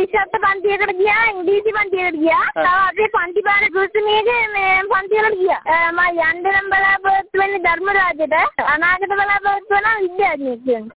ඉංග්‍රීසි අට පන්තියකට ගියා ඉංග්‍රීසි පන්තියකට ගියා. තව අපේ පන්ති පාර සුසුමියගේ මේ පන්තිවලට ගියා. මම යන්න නම් බලාපොරොත්තු වෙන්නේ ධර්මරාජයට. අනාගත බලාපොරොත්තු වෙනවා විද්‍යාඥයෙක් වෙන්න.